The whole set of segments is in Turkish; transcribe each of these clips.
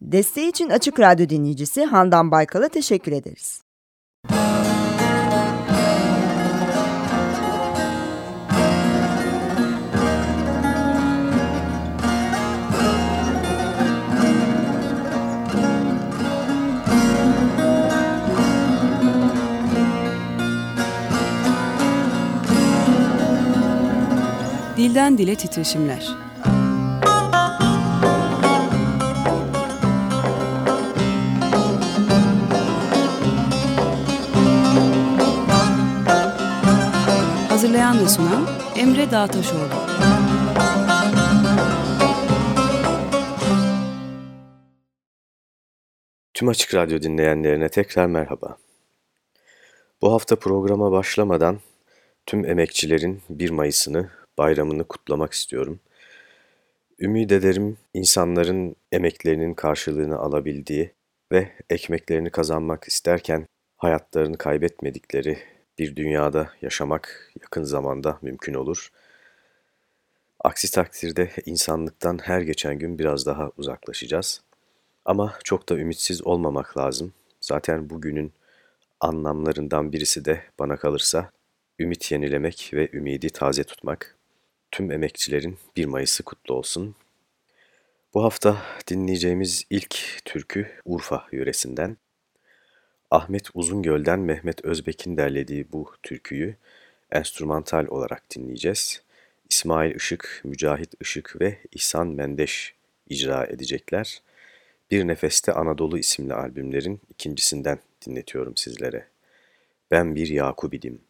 Desteği için Açık Radyo dinleyicisi Handan Baykal'a teşekkür ederiz. Dilden Dile Titreşimler Hazırlayan ve sunan Emre Dağtaşoğlu. Tüm Açık Radyo dinleyenlerine tekrar merhaba. Bu hafta programa başlamadan tüm emekçilerin 1 Mayıs'ını, bayramını kutlamak istiyorum. Ümid ederim insanların emeklerinin karşılığını alabildiği ve ekmeklerini kazanmak isterken hayatlarını kaybetmedikleri bir dünyada yaşamak yakın zamanda mümkün olur. Aksi takdirde insanlıktan her geçen gün biraz daha uzaklaşacağız. Ama çok da ümitsiz olmamak lazım. Zaten bugünün anlamlarından birisi de bana kalırsa ümit yenilemek ve ümidi taze tutmak. Tüm emekçilerin 1 Mayıs'ı kutlu olsun. Bu hafta dinleyeceğimiz ilk türkü Urfa yöresinden. Ahmet Uzungöl'den Mehmet Özbek'in derlediği bu türküyü enstrümantal olarak dinleyeceğiz. İsmail Işık, Mücahit Işık ve İhsan Mendeş icra edecekler. Bir Nefeste Anadolu isimli albümlerin ikincisinden dinletiyorum sizlere. Ben bir Yakubidim.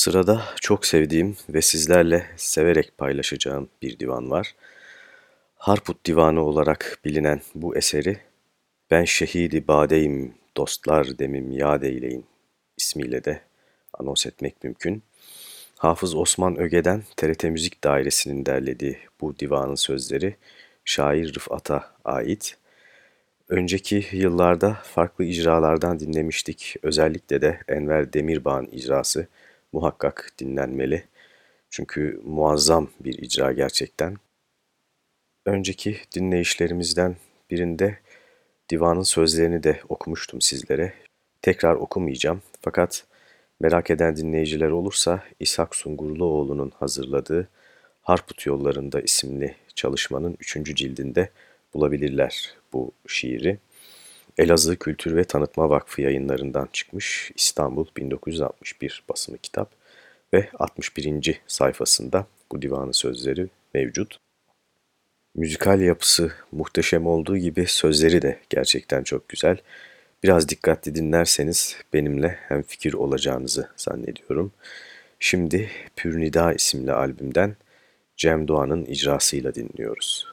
Sırada çok sevdiğim ve sizlerle severek paylaşacağım bir divan var. Harput Divanı olarak bilinen bu eseri Ben Şehidi Badeyim Dostlar Demim Yad Eyleyin ismiyle de anons etmek mümkün. Hafız Osman Öge'den TRT Müzik Dairesi'nin derlediği bu divanın sözleri şair Rıfat'a ait. Önceki yıllarda farklı icralardan dinlemiştik. Özellikle de Enver Demirbağ'ın icrası muhakkak dinlenmeli. Çünkü muazzam bir icra gerçekten. Önceki dinleyişlerimizden birinde divanın sözlerini de okumuştum sizlere. Tekrar okumayacağım fakat merak eden dinleyiciler olursa İshak Sungurluoğlu'nun hazırladığı Harput Yollarında isimli çalışmanın 3. cildinde bulabilirler bu şiiri. Elazığ Kültür ve Tanıtma Vakfı yayınlarından çıkmış İstanbul 1961 basımı kitap ve 61. sayfasında bu divanın sözleri mevcut. Müzikal yapısı muhteşem olduğu gibi sözleri de gerçekten çok güzel. Biraz dikkatli dinlerseniz benimle hem fikir olacağınızı zannediyorum. Şimdi Pürnida isimli albümden Cem Doğan'ın icrasıyla dinliyoruz.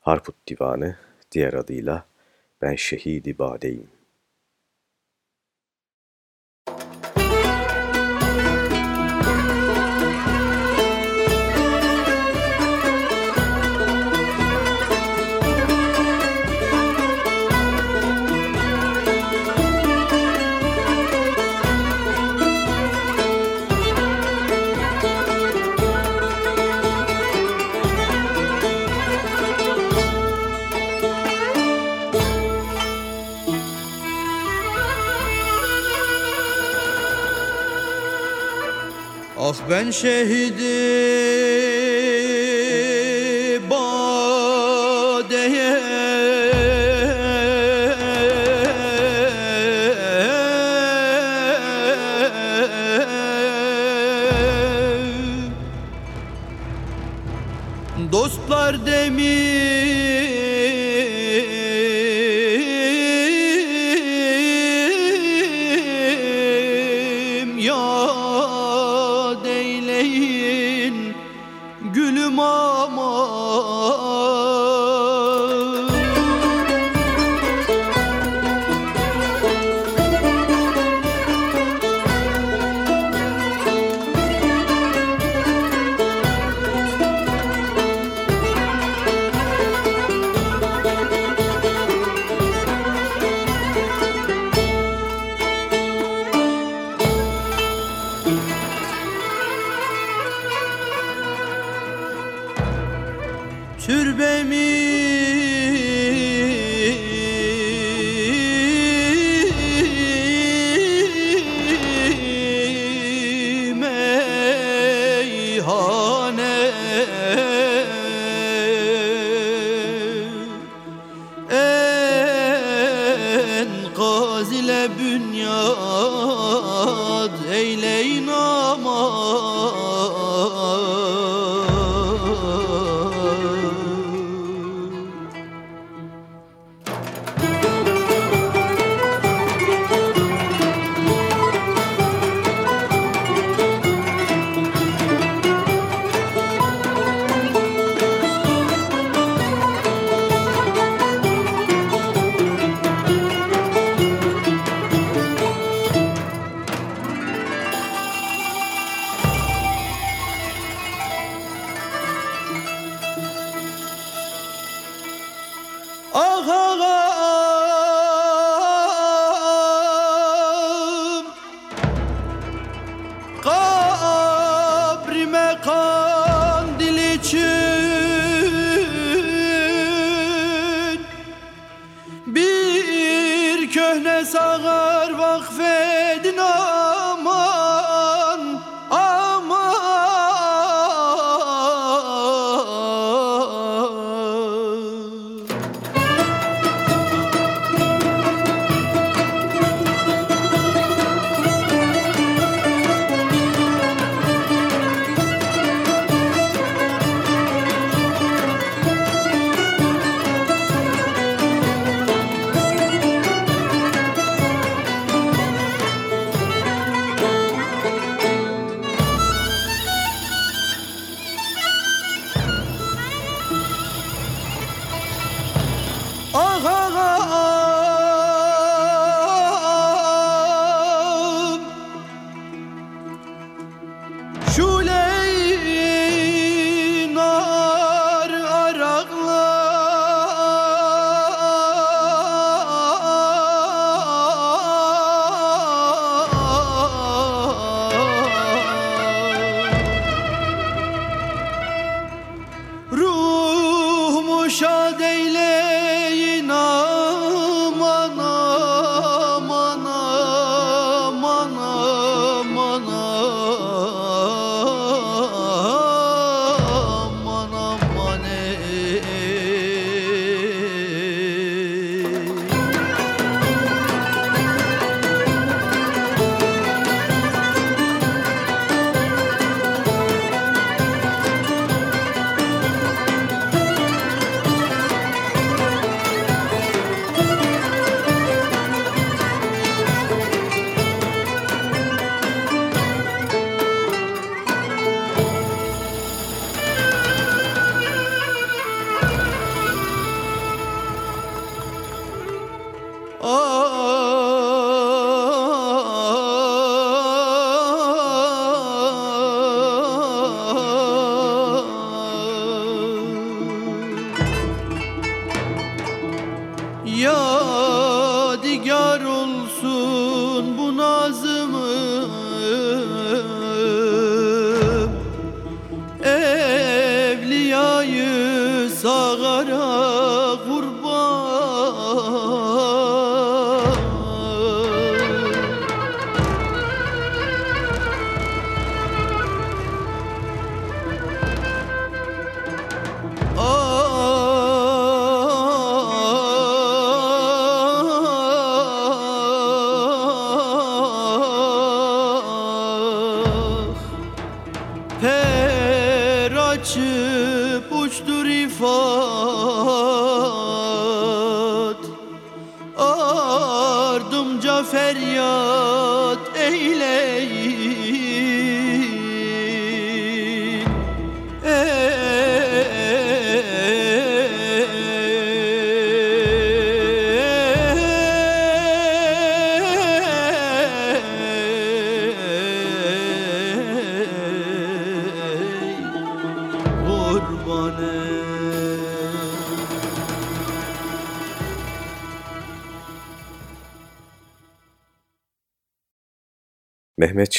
Harput Divanı diğer adıyla و شهیدی باده ایم. Ah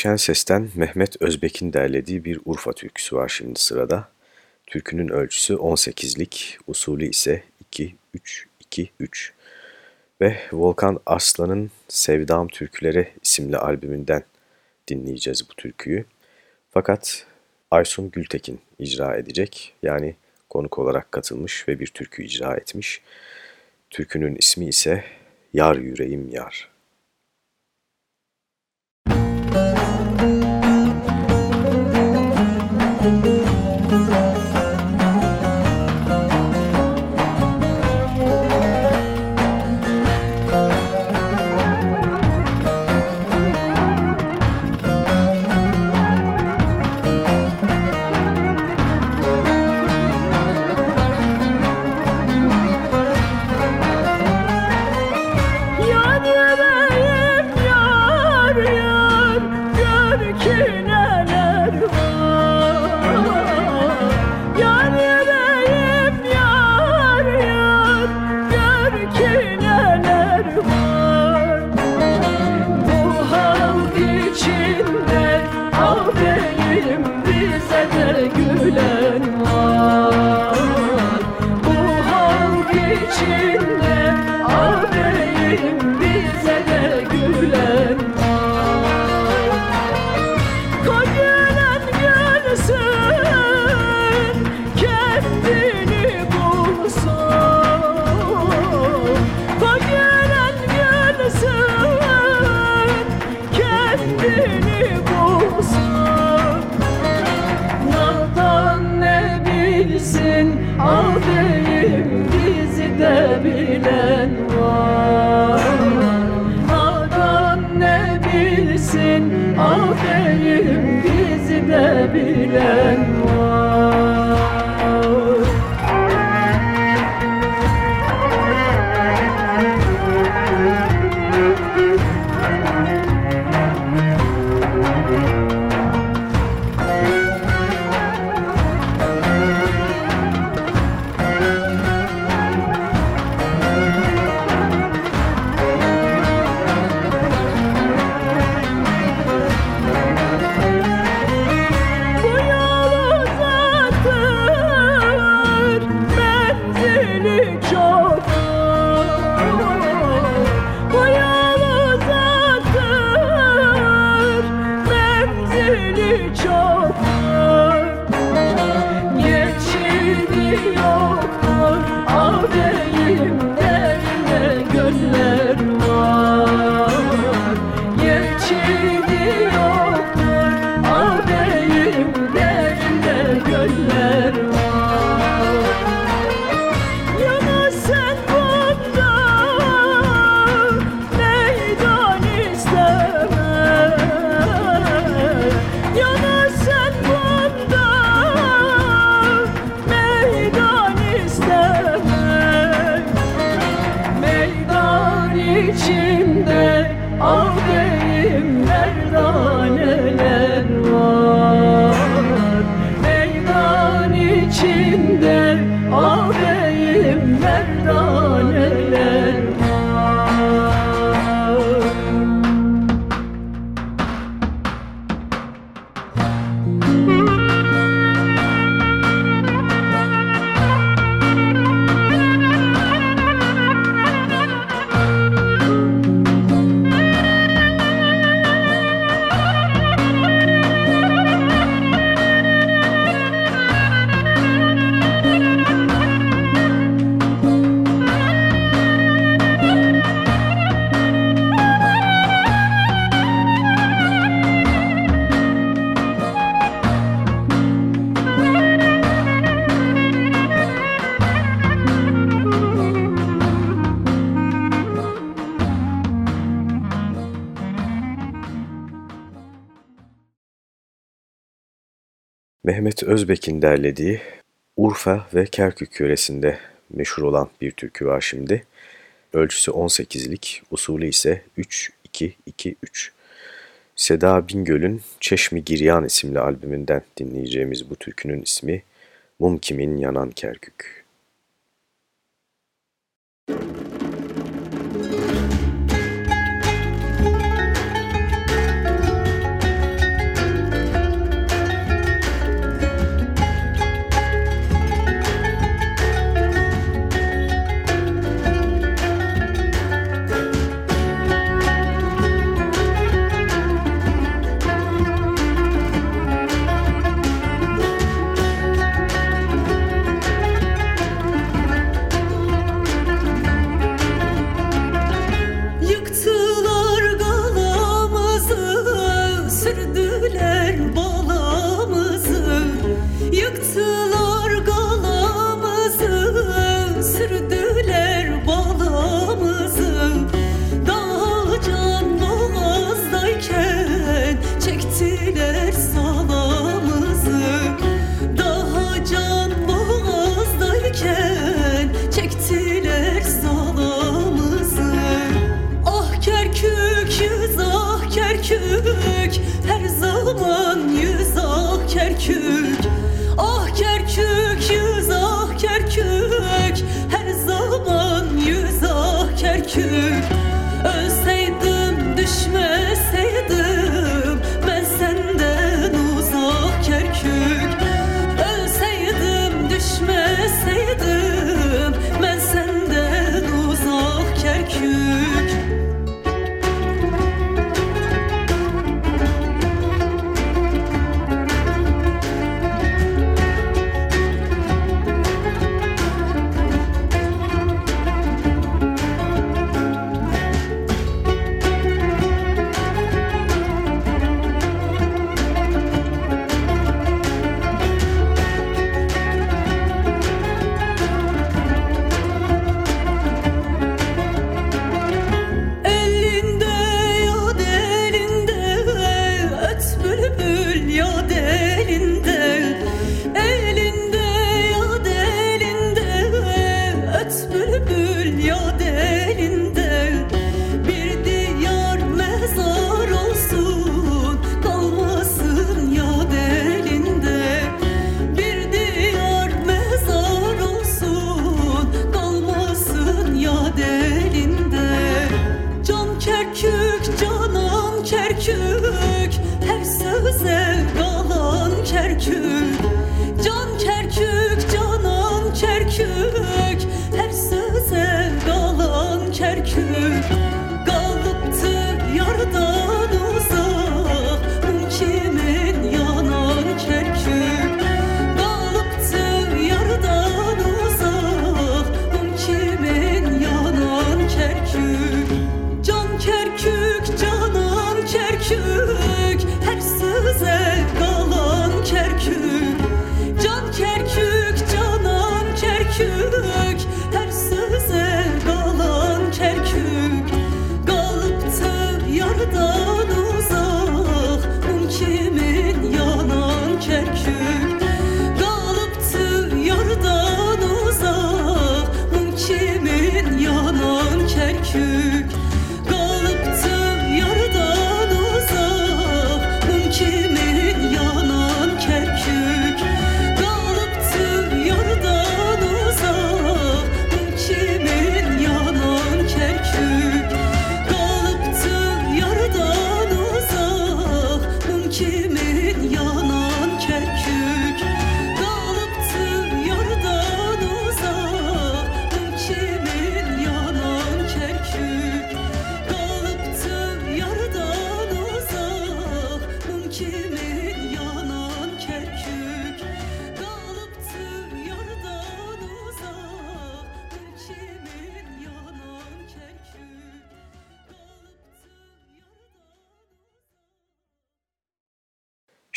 Mehmet Şenses'ten Mehmet Özbek'in derlediği bir Urfa türküsü var şimdi sırada. Türkünün ölçüsü 18'lik, usulü ise 2-3-2-3 ve Volkan Arslan'ın Sevdam Türküleri isimli albümünden dinleyeceğiz bu türküyü. Fakat Aysun Gültekin icra edecek yani konuk olarak katılmış ve bir türkü icra etmiş. Türkünün ismi ise Yar Yüreğim Yar. sevilen Mehmet Özbek'in derlediği Urfa ve Kerkük yöresinde meşhur olan bir türkü var şimdi. Ölçüsü 18'lik, usulü ise 3-2-2-3. Seda Bingöl'ün Çeşmi Giryan isimli albümünden dinleyeceğimiz bu türkünün ismi Mum Kimin Yanan Kerkük.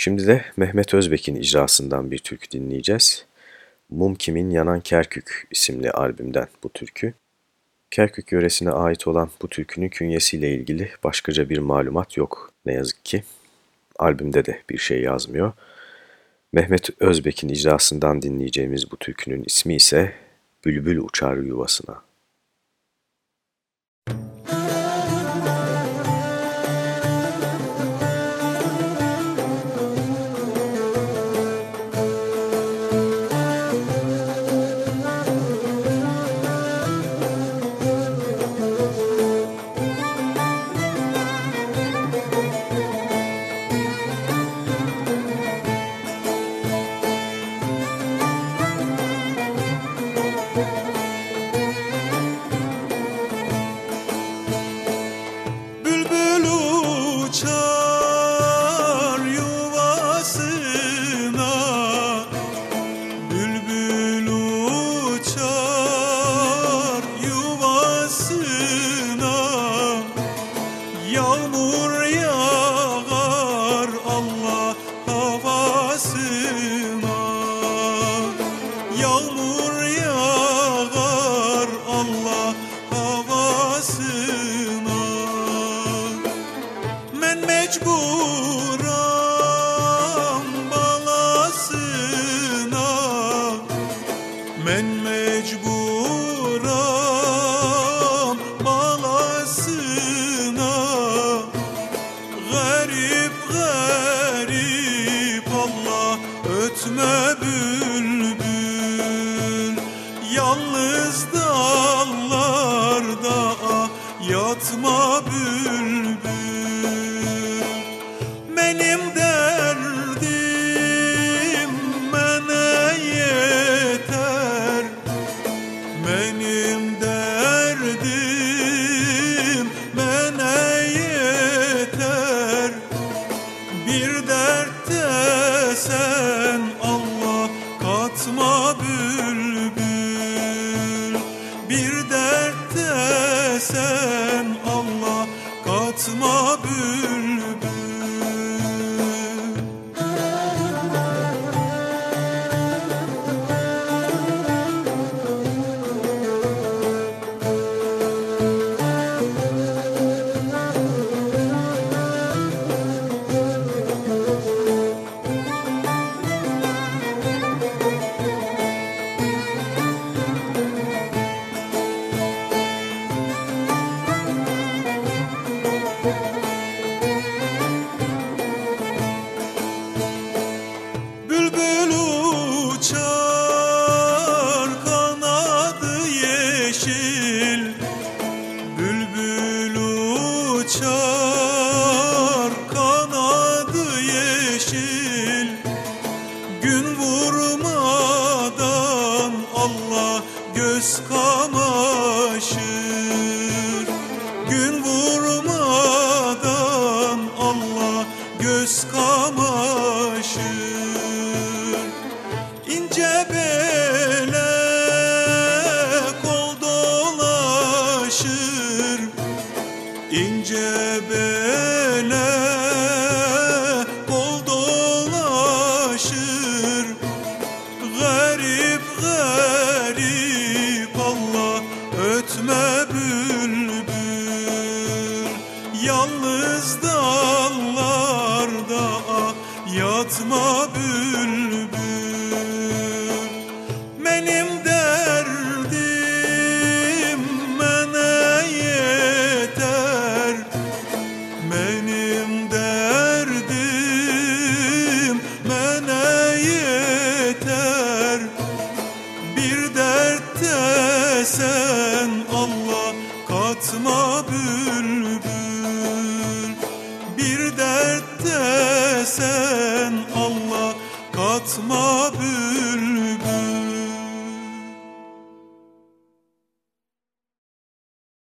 Şimdi de Mehmet Özbek'in icrasından bir türkü dinleyeceğiz. Mum Kimin Yanan Kerkük isimli albümden bu türkü. Kerkük yöresine ait olan bu türkünün künyesiyle ilgili başkaca bir malumat yok ne yazık ki. Albümde de bir şey yazmıyor. Mehmet Özbek'in icrasından dinleyeceğimiz bu türkünün ismi ise Bülbül Uçar Yuvasına.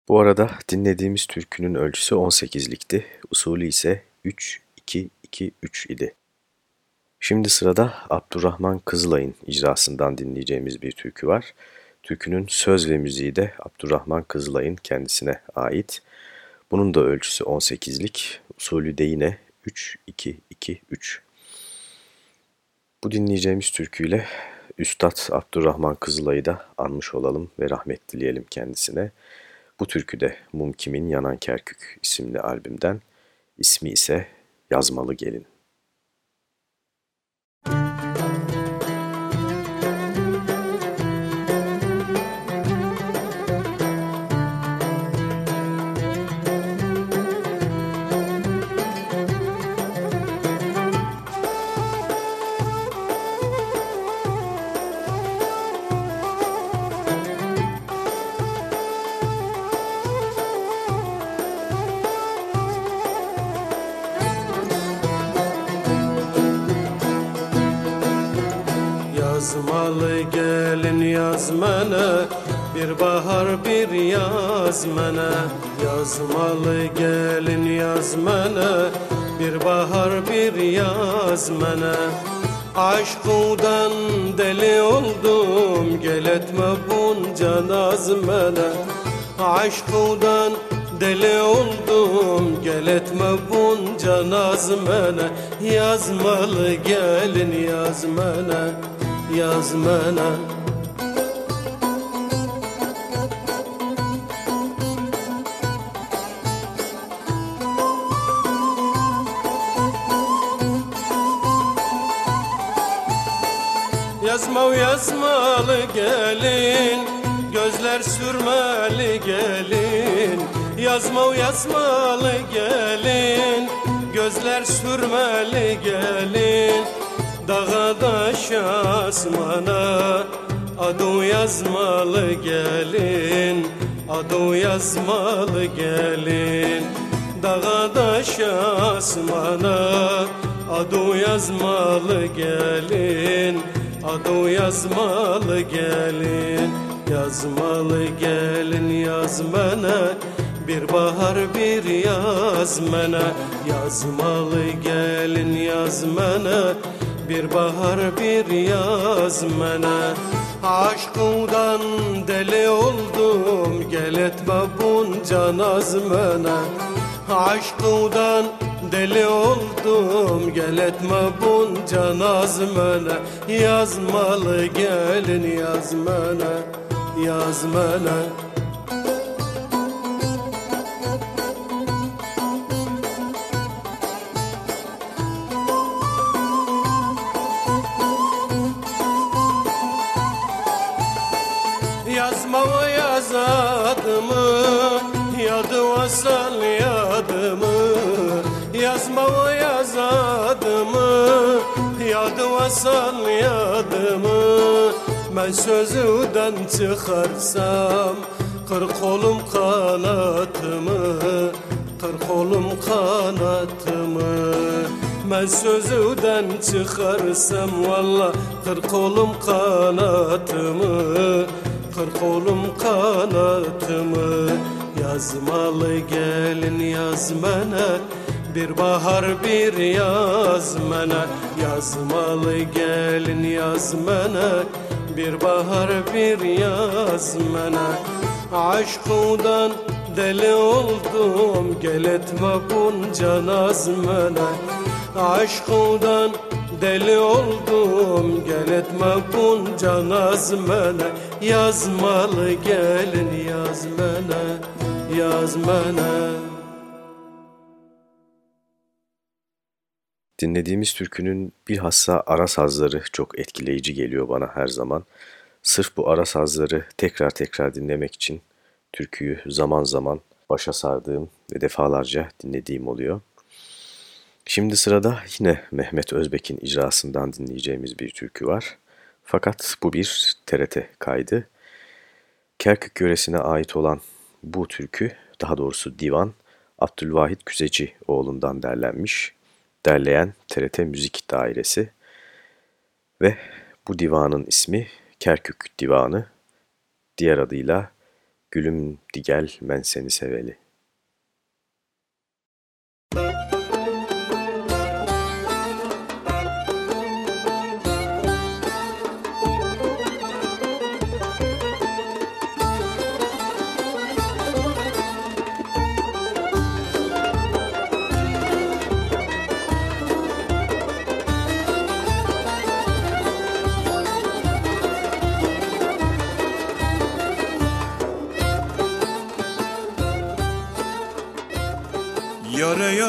Bu arada dinlediğimiz türkünün ölçüsü 18'likti, usulü ise 3-2-2-3 idi. Şimdi sırada Abdurrahman Kızılay'ın icrasından dinleyeceğimiz bir türkü var. Türkünün söz ve müziği de Abdurrahman Kızılay'ın kendisine ait. Bunun da ölçüsü 18'lik, usulü de yine 3-2-2-3. Bu dinleyeceğimiz türküyle Üstad Abdurrahman Kızılay'ı da anmış olalım ve rahmet dileyelim kendisine. Bu türkü de Mum Kimin Yanan Kerkük isimli albümden, ismi ise Yazmalı Gelin. Yazmana Yazmalı gelin yazmana Bir bahar bir yazmana. Aşkudan deli oldum Gel etme bunca nazmana. Aşkudan deli oldum Gel etme bunca nazmana. Yazmalı gelin yazmana yazmana. Yazma yazmalı gelin Gözler sürmeli gelin. Yazma yazmalı gelin Gözler sürmeli gelin. Dağa daş asmana Adu yazmalı gelin Adu yazmalı gelin. Dağa daş asmana Adu yazmalı gelin Adu yazmalı gelin Yazmalı gelin yazmana Bir bahar bir yazmana Yazmalı gelin yazmana bir bahar bir yazmana Aşkından deli oldum Gel etme bunca nazmana Aşkından deli oldum. Gel etme bunca nazmana Yazmalı gelin yazmana Yazmana Yazma yaz adımı Yadı vasal yadımı Yazma yaz adımı Yadı vasal yadımı. Ben sözüden çıkarsam Kır kolum kanatımı Kır kolum kanatımı. Ben sözüden çıkarsam Valla kır kolum kanatımı Kır kolum kanatımı. Yazmalı gelin yazmana Bir bahar bir yazmana Yazmalı gelin yazmana Bir bahar bir yazmana Aşkudan deli oldum Gel etme bunca nazmana Aşkudan deli oldum Gel etme bunca nazmana Yazmalı gelin yazmana Yazmana Dinlediğimiz türkünün bilhassa ara sazları çok etkileyici geliyor bana her zaman. Sırf bu ara sazları tekrar tekrar dinlemek için türküyü zaman zaman başa sardığım ve defalarca dinlediğim oluyor. Şimdi sırada yine Mehmet Özbek'in icrasından dinleyeceğimiz bir türkü var. Fakat bu bir TRT kaydı. Kerkük yöresine ait olan bu türkü, daha doğrusu divan, Abdülvahit Küzeci oğlundan derlenmiş. Derleyen TRT Müzik Dairesi ve bu divanın ismi Kerkük Divanı, diğer adıyla Gülüm Digel Men Seni Seveli. Yare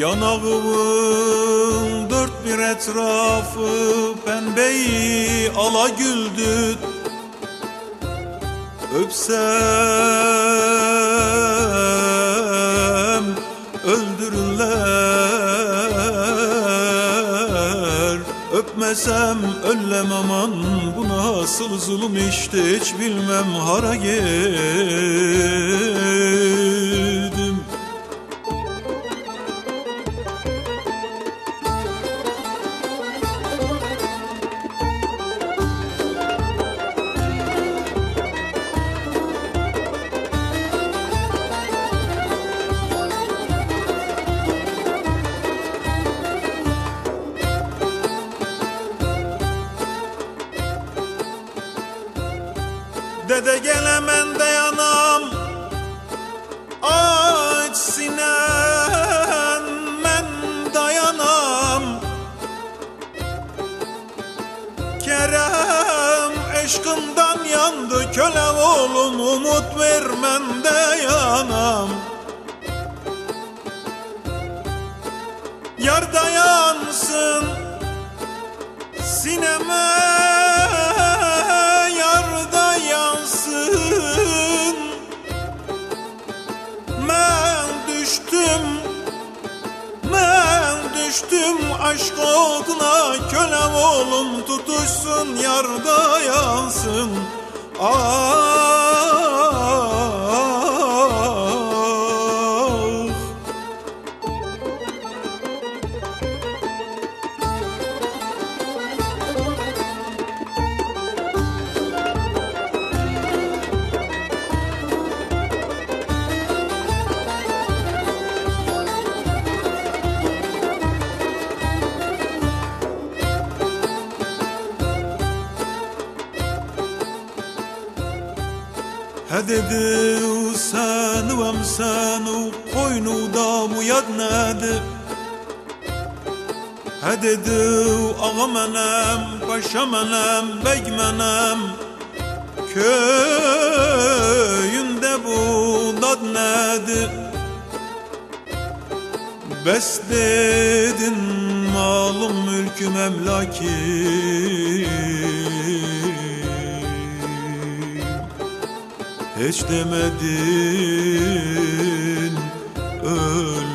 Yanağımın dört bir etrafı pembeyi ala güldü. Öpsem öldürürler. Öpmesem öllem aman Bu nasıl zulüm işte hiç bilmem hara geldim aşk oduna Kölem oğlum tutuşsun yarda yansın. Ah Hededi seni vem seni koynuda bu yad nedi Hededi ağa menem, paşa menem, bey menem Köyünde bu dad nedi Bes dedin malım mülküm emlakim hiç demedin ölüm.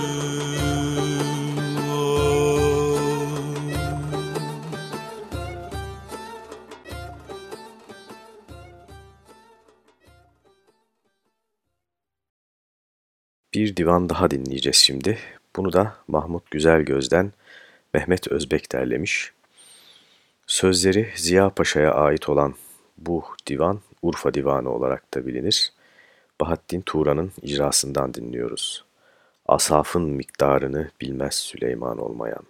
Bir divan daha dinleyeceğiz şimdi. Bunu da Mahmut Güzelgöz'den Mehmet Özbek derlemiş. Sözleri Ziya Paşa'ya ait olan bu divan Urfa Divanı olarak da bilinir. Bahattin Turan'ın icrasından dinliyoruz. Asafın miktarını bilmez Süleyman olmayan.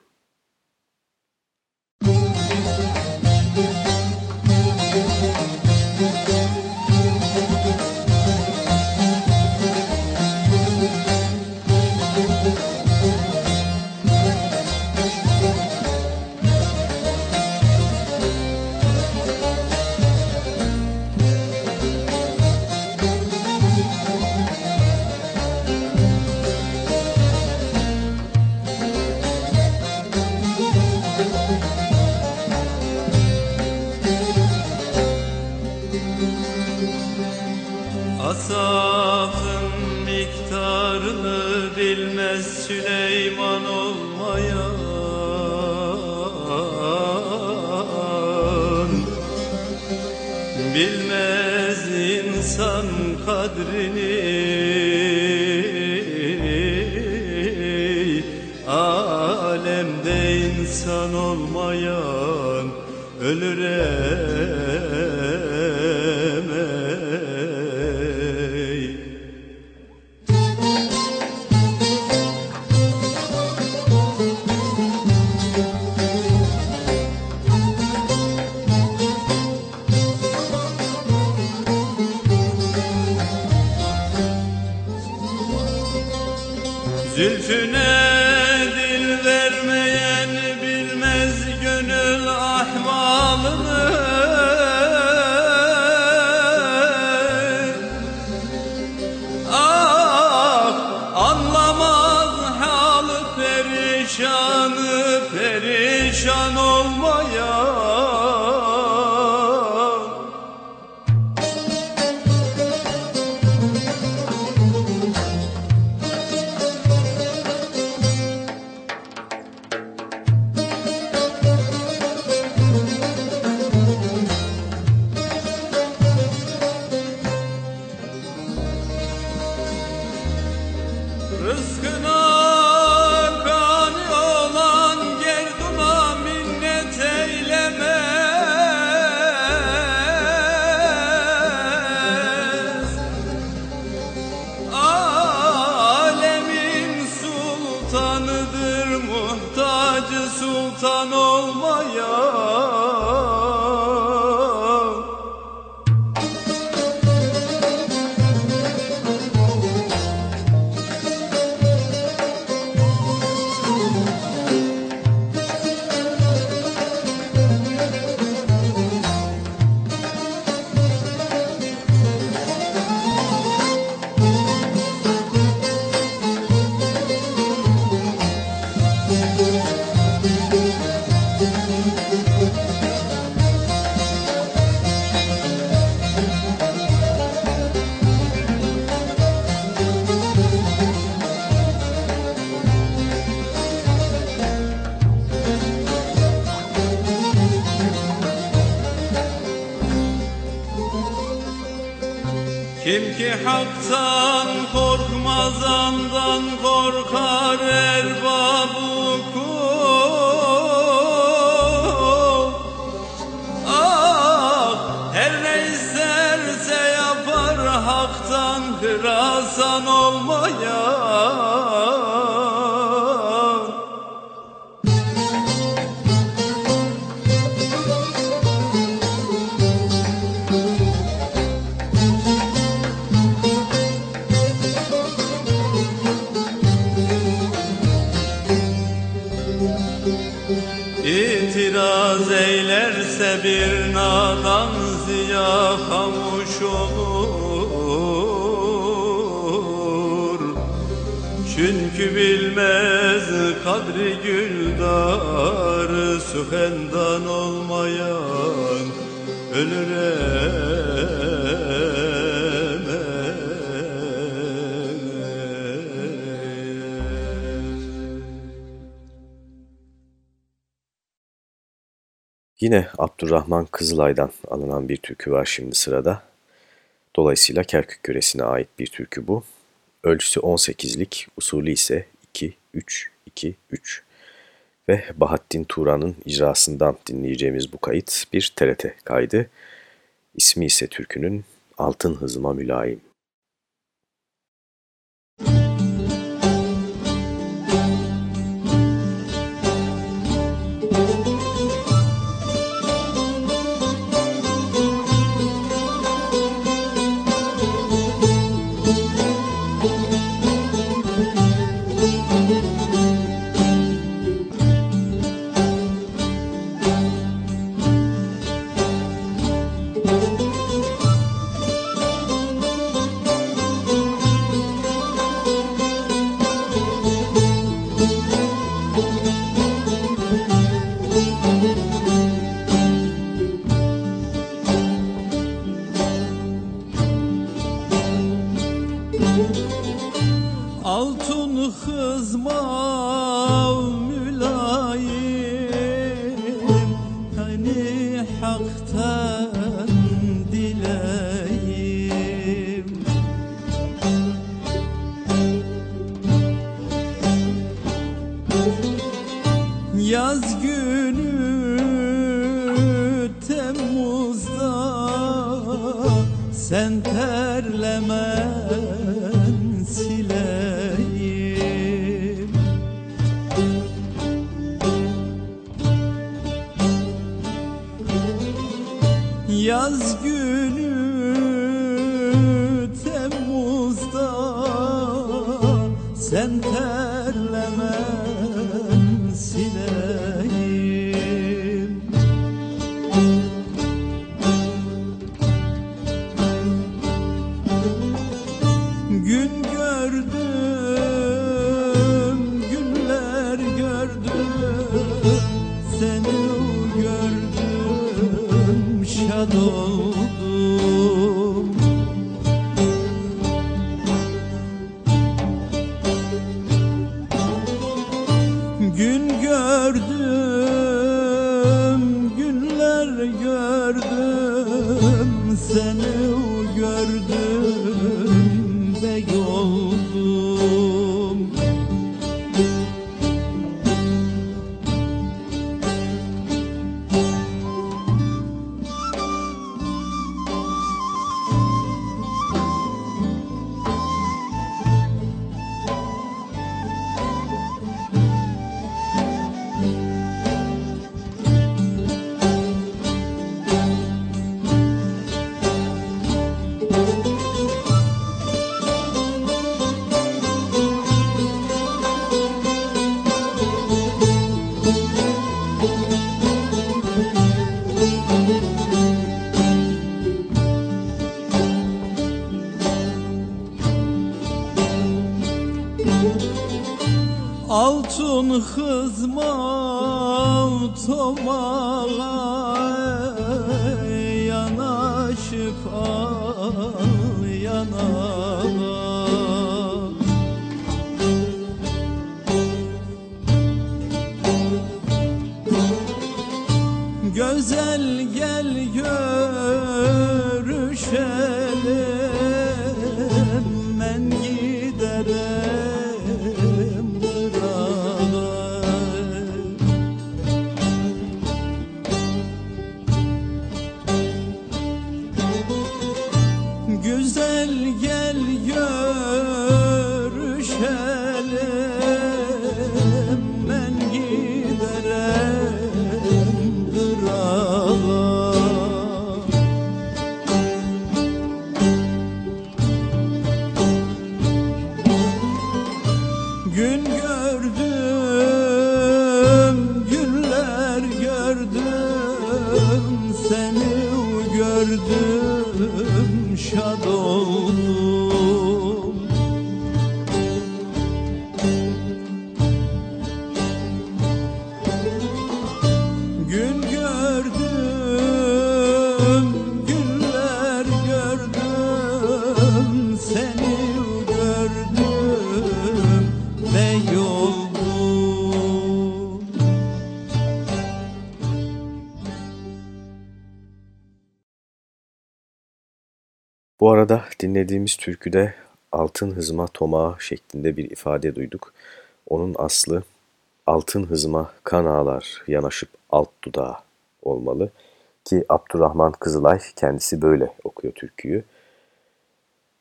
Kim ki haktan korkmaz andan korkar erbabı kul. Ah her ne isterse yapar haktan hırasan olmayan bir nadan ziya hamuş olur. Çünkü bilmez kadri güldarı suhendan olmayan ölür Yine Abdurrahman Kızılay'dan alınan bir türkü var şimdi sırada. Dolayısıyla Kerkük yöresine ait bir türkü bu. Ölçüsü 18'lik, usulü ise 2-3-2-3. Ve Bahattin Turan'ın icrasından dinleyeceğimiz bu kayıt bir TRT kaydı. İsmi ise türkünün Altın Hızıma Mülayim. Güzel gel dinlediğimiz türküde altın hızma tomağı şeklinde bir ifade duyduk. Onun aslı altın hızma kan ağlar yanaşıp alt dudağa olmalı ki Abdurrahman Kızılay kendisi böyle okuyor türküyü.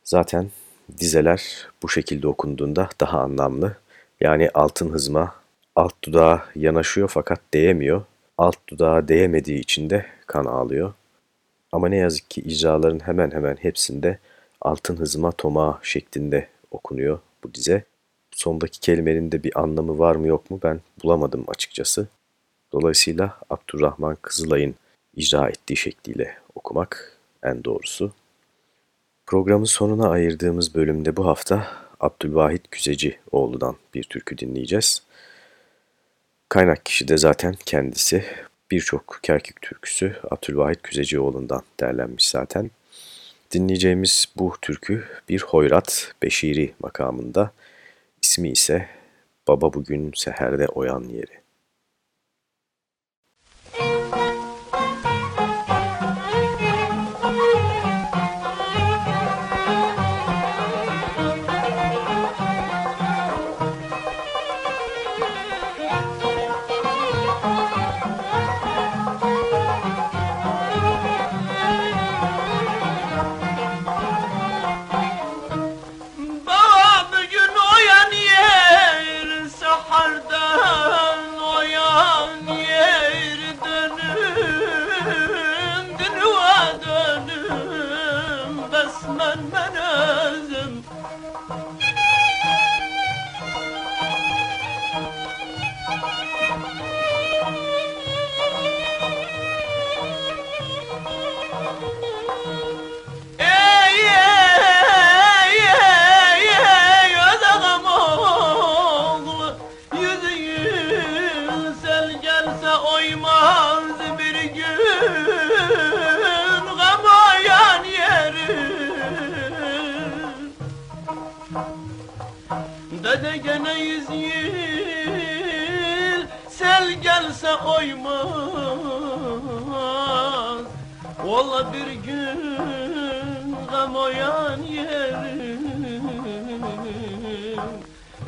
Zaten dizeler bu şekilde okunduğunda daha anlamlı. Yani altın hızma alt dudağa yanaşıyor fakat değemiyor. Alt dudağa değemediği için de kan ağlıyor. Ama ne yazık ki icraların hemen hemen hepsinde altın hızma tomağı şeklinde okunuyor bu dize. Sondaki kelimenin de bir anlamı var mı yok mu ben bulamadım açıkçası. Dolayısıyla Abdurrahman Kızılay'ın icra ettiği şekliyle okumak en doğrusu. Programın sonuna ayırdığımız bölümde bu hafta Abdülvahit Güzecioğlu'dan bir türkü dinleyeceğiz. Kaynak kişi de zaten kendisi. Birçok Kerkük türküsü Abdülvahit Güzecioğlu'ndan derlenmiş zaten. Dinleyeceğimiz bu türkü bir hoyrat, beşiri makamında. İsmi ise Baba Bugün Seherde Oyan Yeri. koymaz. Ola bir gün gam oyan yerim.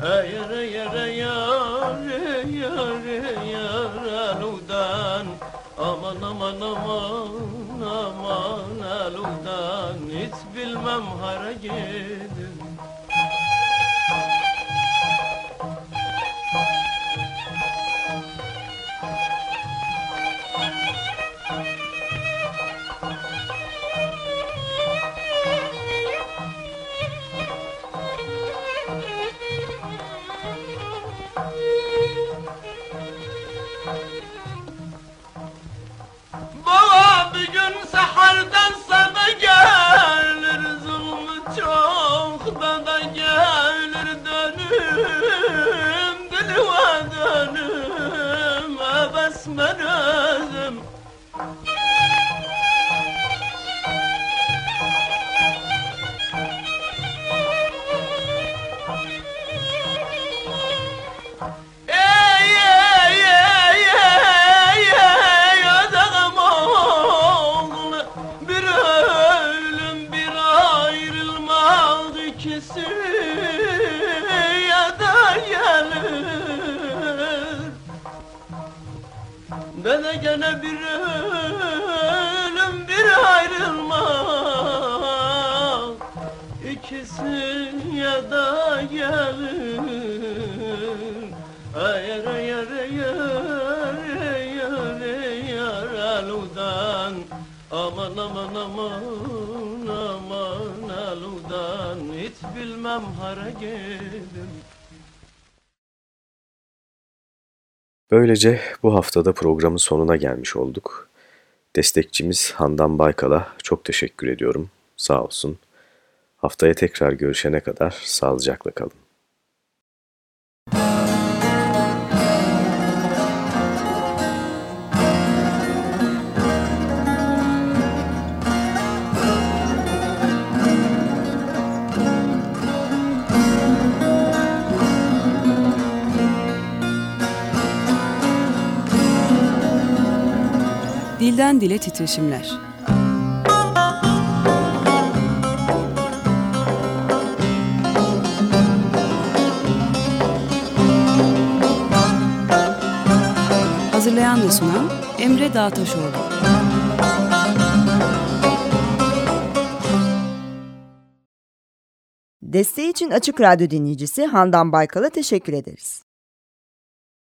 Ayara yara yara yara yara aludan Aman aman aman aman aludan Hiç bilmem haracı gene bir ölüm bir ayrılma İkisi ya da gelir Ayar ayar ayar ayar ayar aludan Aman aman aman aman aludan. Hiç bilmem hara gelir Böylece bu haftada programın sonuna gelmiş olduk. Destekçimiz Handan Baykal'a çok teşekkür ediyorum. Sağ olsun. Haftaya tekrar görüşene kadar sağlıcakla kalın. Dilden dile titreşimler. Hazırlayan ve sunan Emre Dağtaşoğlu. Desteği için Açık Radyo dinleyicisi Handan Baykal'a teşekkür ederiz.